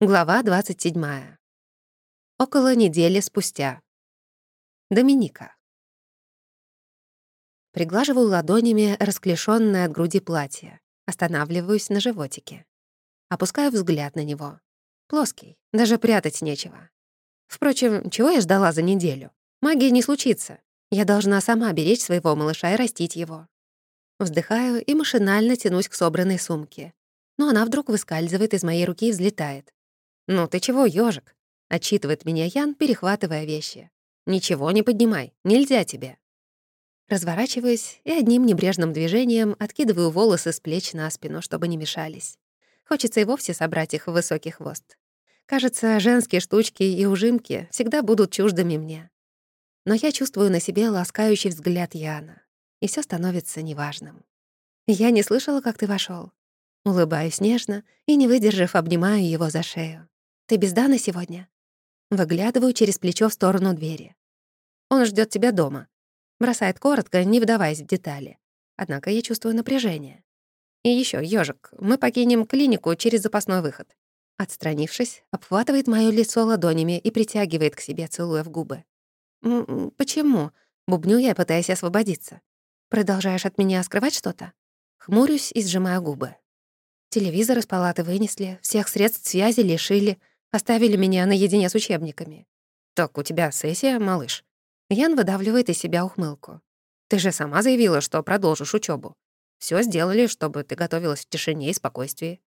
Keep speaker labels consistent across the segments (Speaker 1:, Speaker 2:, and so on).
Speaker 1: Глава 27. Около недели спустя. Доминика. Приглаживаю ладонями расклешённое от груди платье. Останавливаюсь на животике. Опускаю взгляд на него. Плоский, даже прятать нечего. Впрочем, чего я ждала за неделю? Магии не случится. Я должна сама беречь своего малыша и растить его. Вздыхаю и машинально тянусь к собранной сумке. Но она вдруг выскальзывает из моей руки и взлетает. «Ну ты чего, ёжик?» — отчитывает меня Ян, перехватывая вещи. «Ничего не поднимай, нельзя тебе». Разворачиваюсь и одним небрежным движением откидываю волосы с плеч на спину, чтобы не мешались. Хочется и вовсе собрать их в высокий хвост. Кажется, женские штучки и ужимки всегда будут чуждыми мне. Но я чувствую на себе ласкающий взгляд Яна, и все становится неважным. «Я не слышала, как ты вошел. Улыбаюсь нежно и, не выдержав, обнимаю его за шею. Ты без Даны сегодня?» Выглядываю через плечо в сторону двери. «Он ждет тебя дома». Бросает коротко, не вдаваясь в детали. Однако я чувствую напряжение. «И еще, ежик, мы покинем клинику через запасной выход». Отстранившись, обхватывает моё лицо ладонями и притягивает к себе, целуя в губы. «Почему?» — бубню я, пытаясь освободиться. «Продолжаешь от меня скрывать что-то?» Хмурюсь и сжимаю губы. Телевизор из палаты вынесли, всех средств связи лишили — Оставили меня наедине с учебниками. «Так у тебя сессия, малыш?» Ян выдавливает из себя ухмылку. «Ты же сама заявила, что продолжишь учебу. Все сделали, чтобы ты готовилась в тишине и спокойствии».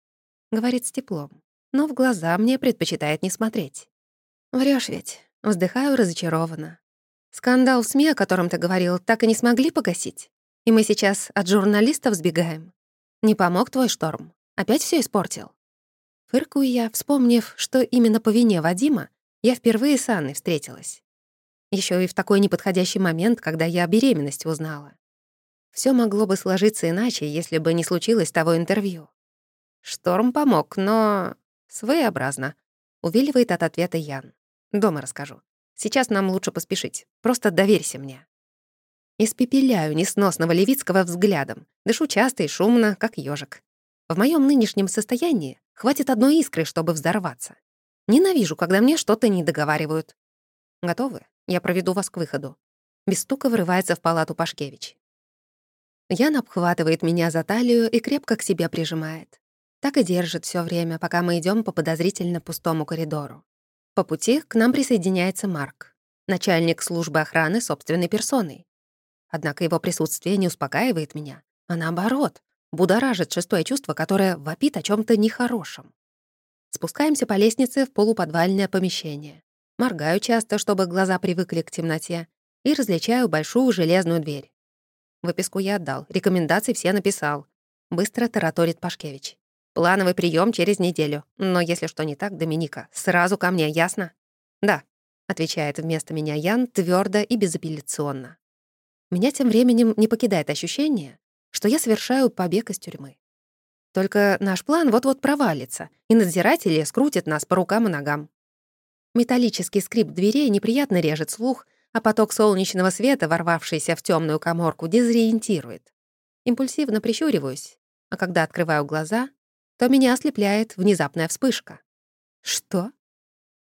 Speaker 1: Говорит с теплом, но в глаза мне предпочитает не смотреть. Врешь ведь?» Вздыхаю разочарованно. «Скандал в СМИ, о котором ты говорил, так и не смогли погасить? И мы сейчас от журналистов сбегаем. Не помог твой шторм? Опять все испортил?» Фыркую я, вспомнив, что именно по вине Вадима я впервые с Анной встретилась. Еще и в такой неподходящий момент, когда я о беременности узнала. Все могло бы сложиться иначе, если бы не случилось того интервью. Шторм помог, но... Своеобразно. Увиливает от ответа Ян. Дома расскажу. Сейчас нам лучше поспешить. Просто доверься мне. Испепеляю несносного Левицкого взглядом. Дышу часто и шумно, как ежик. В моем нынешнем состоянии Хватит одной искры, чтобы взорваться. Ненавижу, когда мне что-то не договаривают. Готовы? Я проведу вас к выходу. Без стука врывается в палату Пашкевич. Ян обхватывает меня за талию и крепко к себе прижимает. Так и держит все время, пока мы идем по подозрительно пустому коридору. По пути к нам присоединяется Марк, начальник службы охраны собственной персоной. Однако его присутствие не успокаивает меня, а наоборот, будоражит шестое чувство, которое вопит о чем то нехорошем. Спускаемся по лестнице в полуподвальное помещение. Моргаю часто, чтобы глаза привыкли к темноте, и различаю большую железную дверь. Выписку я отдал, рекомендации все написал. Быстро тараторит Пашкевич. Плановый прием через неделю. Но если что не так, Доминика, сразу ко мне, ясно? Да, отвечает вместо меня Ян твердо и безапелляционно. Меня тем временем не покидает ощущение, что я совершаю побег из тюрьмы. Только наш план вот-вот провалится, и надзиратели скрутят нас по рукам и ногам. Металлический скрип дверей неприятно режет слух, а поток солнечного света, ворвавшийся в темную коморку, дезориентирует. Импульсивно прищуриваюсь, а когда открываю глаза, то меня ослепляет внезапная вспышка. Что?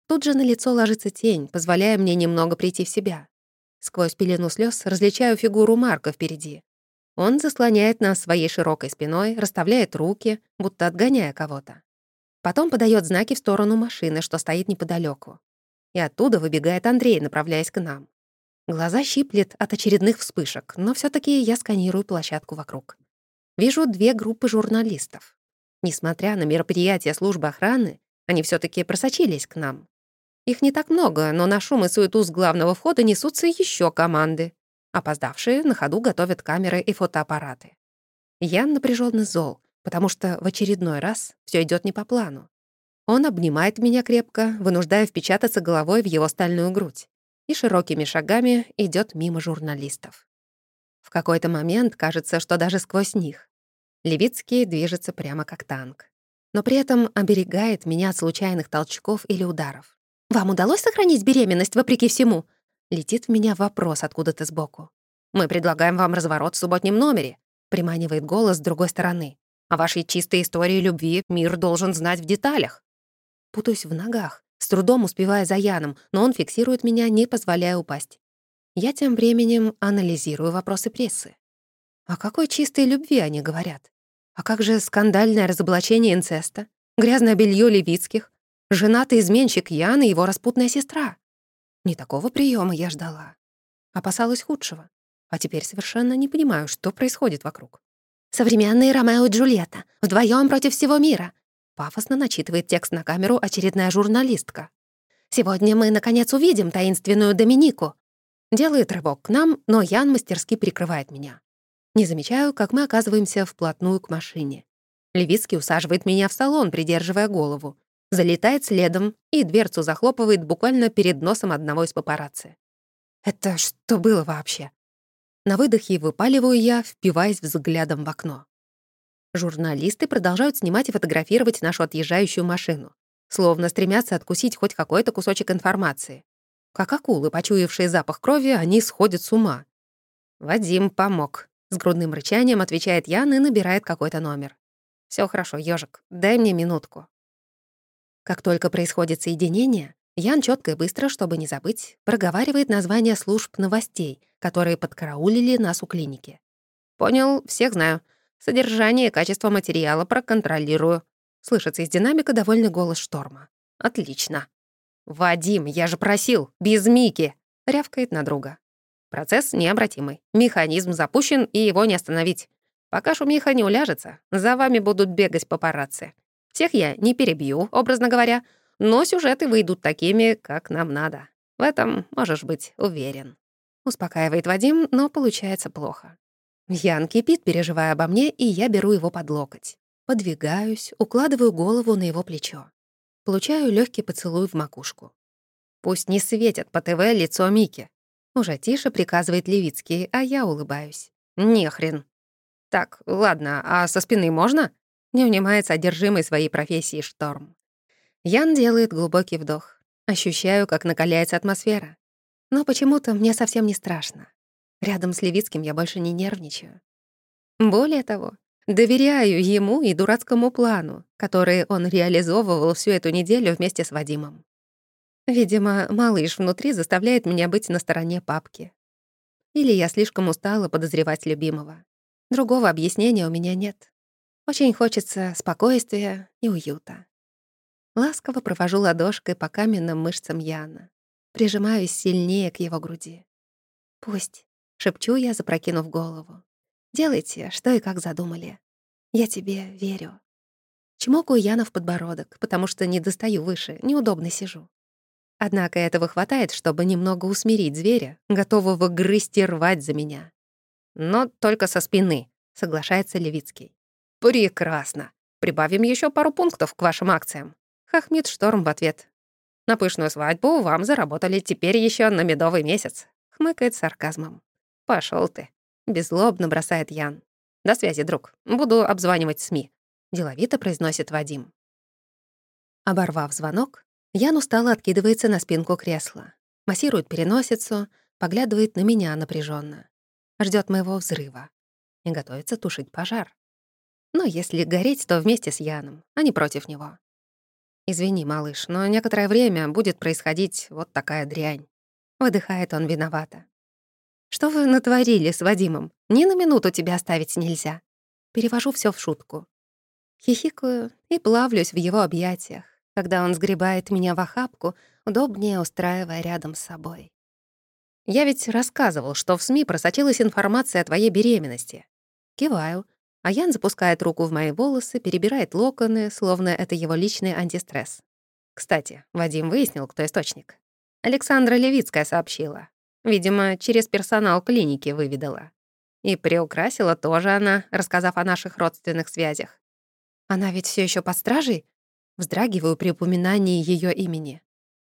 Speaker 1: Тут же на лицо ложится тень, позволяя мне немного прийти в себя. Сквозь пелену слез различаю фигуру Марка впереди. Он заслоняет нас своей широкой спиной, расставляет руки, будто отгоняя кого-то. Потом подает знаки в сторону машины, что стоит неподалеку. И оттуда выбегает Андрей, направляясь к нам. Глаза щиплет от очередных вспышек, но все таки я сканирую площадку вокруг. Вижу две группы журналистов. Несмотря на мероприятия службы охраны, они все таки просочились к нам. Их не так много, но на шум и суету с главного входа несутся еще команды. Опоздавшие на ходу готовят камеры и фотоаппараты. Ян напряжённый зол, потому что в очередной раз все идет не по плану. Он обнимает меня крепко, вынуждая впечататься головой в его стальную грудь, и широкими шагами идет мимо журналистов. В какой-то момент кажется, что даже сквозь них. Левицкий движется прямо как танк. Но при этом оберегает меня от случайных толчков или ударов. «Вам удалось сохранить беременность вопреки всему?» Летит в меня вопрос откуда-то сбоку. «Мы предлагаем вам разворот в субботнем номере», приманивает голос с другой стороны. «О вашей чистой истории любви мир должен знать в деталях». Путаюсь в ногах, с трудом успевая за Яном, но он фиксирует меня, не позволяя упасть. Я тем временем анализирую вопросы прессы. О какой чистой любви они говорят? А как же скандальное разоблачение инцеста? Грязное белье Левицких? Женатый изменщик Ян и его распутная сестра? Не такого приема я ждала. Опасалась худшего. А теперь совершенно не понимаю, что происходит вокруг. «Современные Ромео и Джульетта. Вдвоем против всего мира», Пафосно начитывает текст на камеру очередная журналистка. «Сегодня мы, наконец, увидим таинственную Доминику». Делает рывок к нам, но Ян мастерски прикрывает меня. Не замечаю, как мы оказываемся вплотную к машине. Левицкий усаживает меня в салон, придерживая голову. Залетает следом и дверцу захлопывает буквально перед носом одного из папарацци. «Это что было вообще?» На выдохе выпаливаю я, впиваясь взглядом в окно. Журналисты продолжают снимать и фотографировать нашу отъезжающую машину, словно стремятся откусить хоть какой-то кусочек информации. Как акулы, почуявшие запах крови, они сходят с ума. «Вадим помог», — с грудным рычанием отвечает Ян и набирает какой-то номер. Все хорошо, ежик, дай мне минутку». Как только происходит соединение, Ян четко и быстро, чтобы не забыть, проговаривает название служб новостей, которые подкараулили нас у клиники. «Понял, всех знаю. Содержание и качество материала проконтролирую. Слышится из динамика довольный голос Шторма. Отлично. «Вадим, я же просил, без Мики!» — рявкает на друга. Процесс необратимый. Механизм запущен, и его не остановить. Пока шумиха не уляжется, за вами будут бегать папарацци. Всех я не перебью, образно говоря, но сюжеты выйдут такими, как нам надо. В этом можешь быть уверен. Успокаивает Вадим, но получается плохо. Ян кипит, переживая обо мне, и я беру его под локоть. Подвигаюсь, укладываю голову на его плечо. Получаю легкий поцелуй в макушку. «Пусть не светят по ТВ лицо Мики». Уже тише приказывает Левицкий, а я улыбаюсь. «Нехрен». «Так, ладно, а со спины можно?» Не унимается одержимый своей профессии шторм. Ян делает глубокий вдох. Ощущаю, как накаляется атмосфера. Но почему-то мне совсем не страшно. Рядом с Левицким я больше не нервничаю. Более того, доверяю ему и дурацкому плану, который он реализовывал всю эту неделю вместе с Вадимом. Видимо, малыш внутри заставляет меня быть на стороне папки. Или я слишком устала подозревать любимого. Другого объяснения у меня нет. Очень хочется спокойствия и уюта. Ласково провожу ладошкой по каменным мышцам Яна. Прижимаюсь сильнее к его груди. Пусть Шепчу я, запрокинув голову. «Делайте, что и как задумали. Я тебе верю». Чмокаю Яна в подбородок, потому что не достаю выше, неудобно сижу. Однако этого хватает, чтобы немного усмирить зверя, готового грызть и рвать за меня. «Но только со спины», — соглашается Левицкий. «Прекрасно. Прибавим еще пару пунктов к вашим акциям». Хохмит Шторм в ответ. «На пышную свадьбу вам заработали теперь еще на медовый месяц», — хмыкает сарказмом. Пошел ты. Беззлобно бросает Ян. До связи, друг. Буду обзванивать СМИ. Деловито произносит Вадим. Оборвав звонок, Ян устало откидывается на спинку кресла. Массирует переносицу, поглядывает на меня напряженно, ждет моего взрыва и готовится тушить пожар. Но если гореть, то вместе с Яном, а не против него. «Извини, малыш, но некоторое время будет происходить вот такая дрянь». Выдыхает он виновато. Что вы натворили с Вадимом? Ни на минуту тебя оставить нельзя. Перевожу все в шутку. Хихикаю и плавлюсь в его объятиях, когда он сгребает меня в охапку, удобнее устраивая рядом с собой. Я ведь рассказывал, что в СМИ просочилась информация о твоей беременности. Киваю, а Ян запускает руку в мои волосы, перебирает локоны, словно это его личный антистресс. Кстати, Вадим выяснил, кто источник. Александра Левицкая сообщила. Видимо, через персонал клиники выведала. И приукрасила тоже она, рассказав о наших родственных связях. Она ведь все еще под стражей? Вздрагиваю при упоминании ее имени.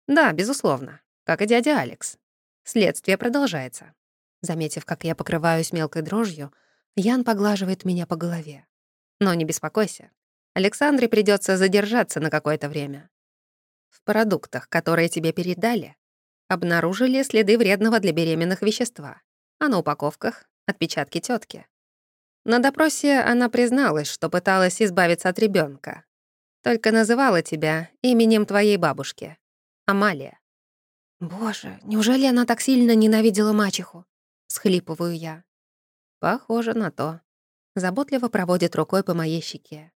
Speaker 1: Да, безусловно, как и дядя Алекс. Следствие продолжается. Заметив, как я покрываюсь мелкой дрожью, Ян поглаживает меня по голове. Но не беспокойся. Александре придется задержаться на какое-то время. В продуктах, которые тебе передали, обнаружили следы вредного для беременных вещества, а на упаковках — отпечатки тетки. На допросе она призналась, что пыталась избавиться от ребенка. Только называла тебя именем твоей бабушки. Амалия.
Speaker 2: Боже, неужели она так сильно ненавидела мачеху? Схлипываю я.
Speaker 1: Похоже на то. Заботливо проводит рукой по моей щеке.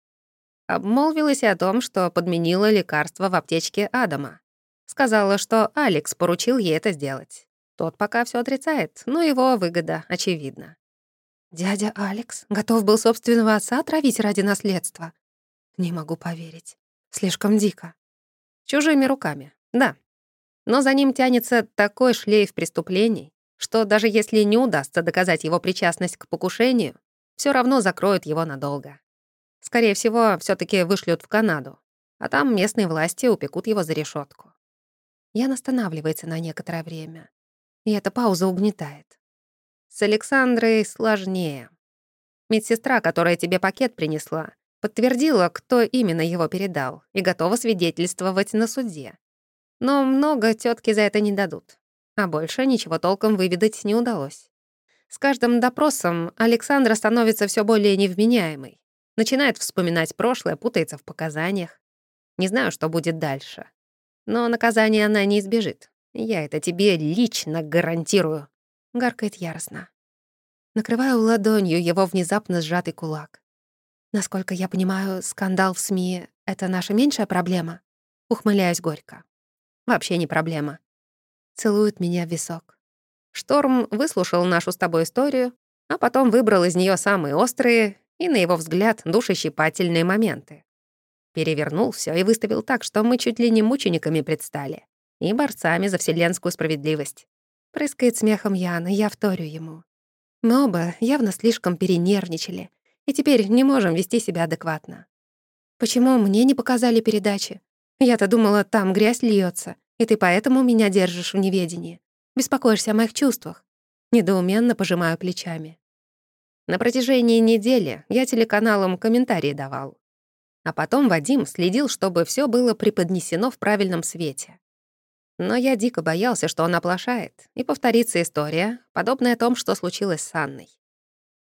Speaker 1: Обмолвилась о том, что подменила лекарство в аптечке Адама. Сказала, что Алекс поручил ей это сделать. Тот пока все отрицает, но его выгода очевидна.
Speaker 2: Дядя Алекс готов был собственного отца отравить ради наследства. Не могу поверить. Слишком дико.
Speaker 1: Чужими руками, да. Но за ним тянется такой шлейф преступлений, что даже если не удастся доказать его причастность к покушению, все равно закроют его надолго. Скорее всего, все таки вышлют в Канаду, а там местные власти упекут его за решетку.
Speaker 2: Ян останавливается на некоторое время, и эта пауза угнетает.
Speaker 1: С Александрой сложнее. Медсестра, которая тебе пакет принесла, подтвердила, кто именно его передал, и готова свидетельствовать на суде. Но много тетки за это не дадут. А больше ничего толком выведать не удалось. С каждым допросом Александра становится все более невменяемой. Начинает вспоминать прошлое, путается в показаниях. Не знаю, что будет дальше. Но наказание она не избежит. Я это тебе лично гарантирую.
Speaker 2: — гаркает яростно. Накрываю ладонью его внезапно сжатый кулак. Насколько я понимаю, скандал в СМИ — это наша меньшая проблема? Ухмыляюсь горько.
Speaker 1: Вообще не проблема.
Speaker 2: Целует меня в висок.
Speaker 1: Шторм выслушал нашу с тобой историю, а потом выбрал из нее самые острые и, на его взгляд, душещипательные моменты. Перевернул все и выставил так, что мы чуть ли не мучениками предстали и борцами за вселенскую справедливость.
Speaker 2: Прыскает смехом Яна, я вторю ему. Мы оба явно слишком перенервничали, и теперь не можем вести себя адекватно. Почему мне не показали передачи? Я-то думала, там грязь льется, и ты поэтому меня держишь в неведении. Беспокоишься о моих чувствах. Недоуменно пожимаю плечами.
Speaker 1: На протяжении недели я телеканалам комментарии давал. А потом Вадим следил, чтобы все было преподнесено в правильном свете. Но я дико боялся, что он оплошает, и повторится история, подобная том, что случилось с Анной.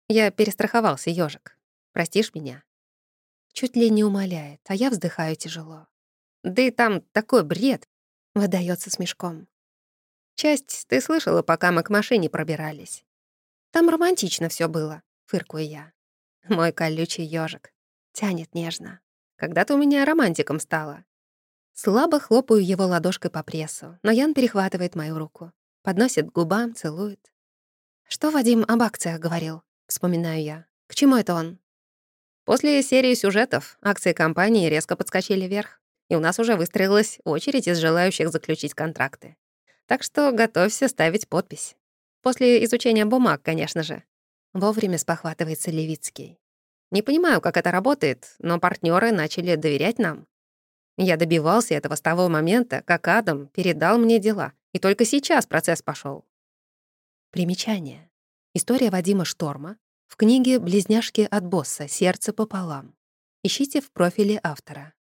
Speaker 1: Я перестраховался, ежик. Простишь меня?
Speaker 2: Чуть ли не умоляет, а я вздыхаю тяжело.
Speaker 1: Да и там такой бред,
Speaker 2: выдается с мешком.
Speaker 1: Часть ты слышала, пока мы к машине пробирались.
Speaker 2: Там романтично все было, фыркую я.
Speaker 1: Мой колючий ежик.
Speaker 2: Тянет нежно.
Speaker 1: Когда ты у меня романтиком стала?
Speaker 2: Слабо хлопаю его ладошкой по прессу, но Ян перехватывает мою руку. Подносит к губам, целует. «Что Вадим об акциях говорил?» Вспоминаю я. «К чему это он?»
Speaker 1: После серии сюжетов акции компании резко подскочили вверх, и у нас уже выстроилась очередь из желающих заключить контракты. Так что готовься ставить подпись. После изучения бумаг, конечно же.
Speaker 2: Вовремя спохватывается Левицкий.
Speaker 1: Не понимаю, как это работает, но партнеры начали доверять нам. Я добивался этого с того момента, как Адам передал мне дела, и только сейчас процесс пошел.
Speaker 2: Примечание. История Вадима Шторма в книге «Близняшки от босса. Сердце пополам». Ищите в профиле автора.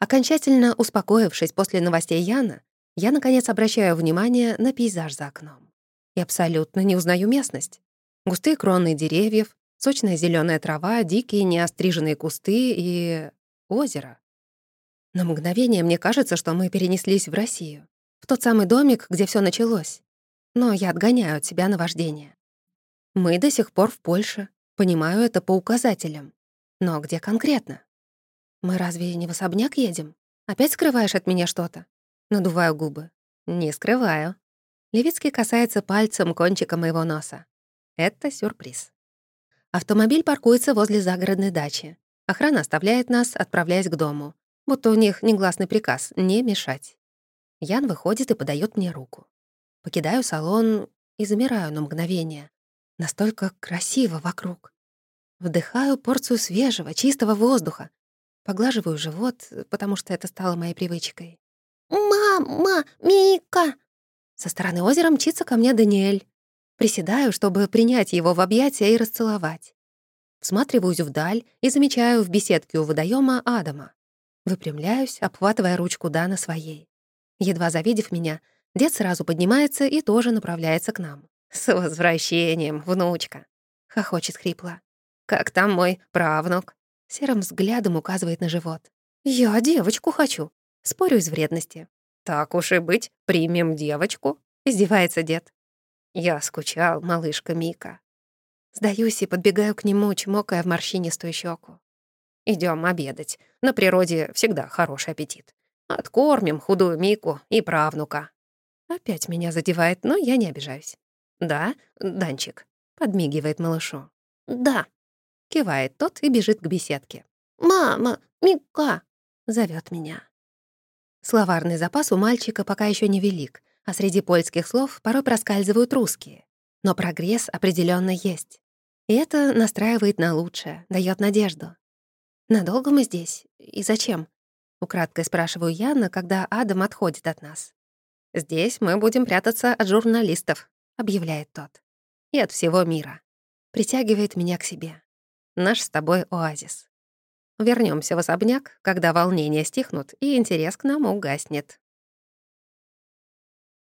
Speaker 2: Окончательно успокоившись после новостей Яна, я, наконец, обращаю внимание на пейзаж за окном. И абсолютно не узнаю местность. Густые кроны деревьев, Сочная зеленая трава, дикие неостриженные кусты и... озеро. На мгновение мне кажется, что мы перенеслись в Россию, в тот самый домик, где все началось. Но я отгоняю от себя наваждение. Мы до сих пор в Польше, понимаю это по указателям. Но где конкретно? Мы разве не в особняк едем? Опять скрываешь от меня что-то? Надуваю губы.
Speaker 1: Не скрываю. Левицкий касается пальцем кончика моего носа. Это сюрприз.
Speaker 2: Автомобиль паркуется возле загородной дачи. Охрана оставляет нас, отправляясь к дому. Будто у них негласный приказ — не мешать. Ян выходит и подает мне руку. Покидаю салон и замираю на мгновение. Настолько красиво вокруг. Вдыхаю порцию свежего, чистого воздуха. Поглаживаю живот, потому что это стало моей привычкой.
Speaker 3: «Мама! Мика!»
Speaker 2: Со стороны озера мчится ко мне Даниэль. Приседаю, чтобы принять его в объятия и расцеловать. Всматриваюсь вдаль и замечаю в беседке у водоема Адама. Выпрямляюсь, обхватывая ручку Дана своей. Едва завидев меня, дед сразу поднимается и тоже направляется к нам.
Speaker 1: «С возвращением, внучка!»
Speaker 2: — хохочет хрипло.
Speaker 1: «Как там мой правнук?» Серым взглядом указывает на живот. «Я девочку хочу!» Спорю из вредности. «Так уж и быть, примем девочку», — издевается дед. «Я скучал, малышка Мика». Сдаюсь и подбегаю к нему, чмокая в морщинистую щеку. Идем обедать. На природе всегда хороший аппетит. Откормим худую Мику и правнука». Опять меня задевает, но я не обижаюсь. «Да, Данчик?» — подмигивает малышу.
Speaker 3: «Да», —
Speaker 1: кивает тот и бежит к беседке.
Speaker 3: «Мама, Мика!»
Speaker 1: — зовет меня. Словарный запас у мальчика пока еще не велик, а среди польских слов порой проскальзывают русские. Но прогресс определенно есть. И это настраивает на лучшее, дает надежду. «Надолго мы здесь? И зачем?» — украдкой спрашиваю Яна, когда Адам отходит от нас. «Здесь мы будем прятаться от журналистов», — объявляет тот. «И от всего мира». Притягивает меня к себе. Наш с тобой оазис. Вернемся в особняк, когда волнения стихнут и интерес к нам угаснет.